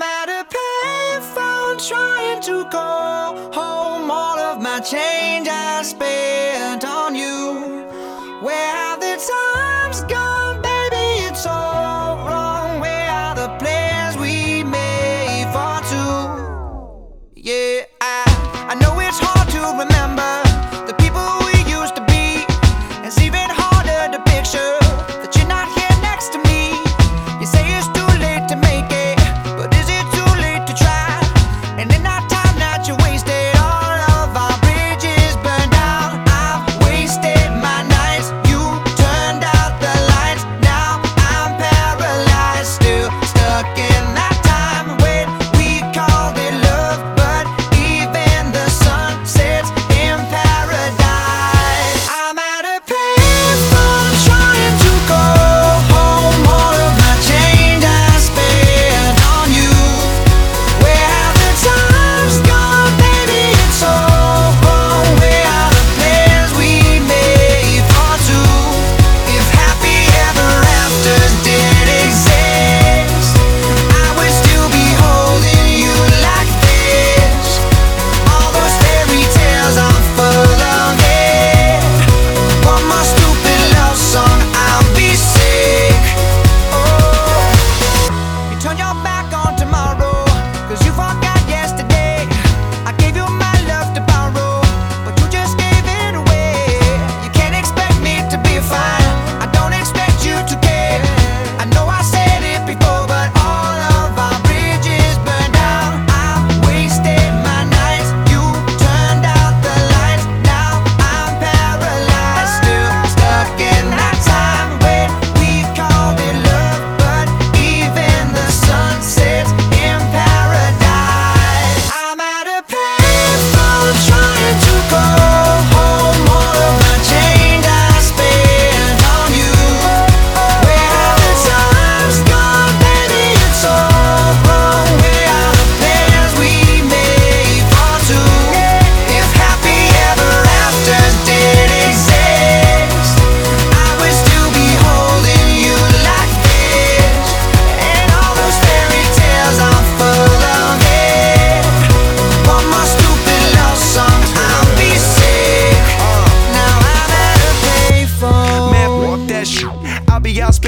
I'm at a payphone trying to call home. All of my change I spent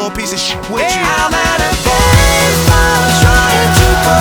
little piece of shit with you. I'm at a baseball trying to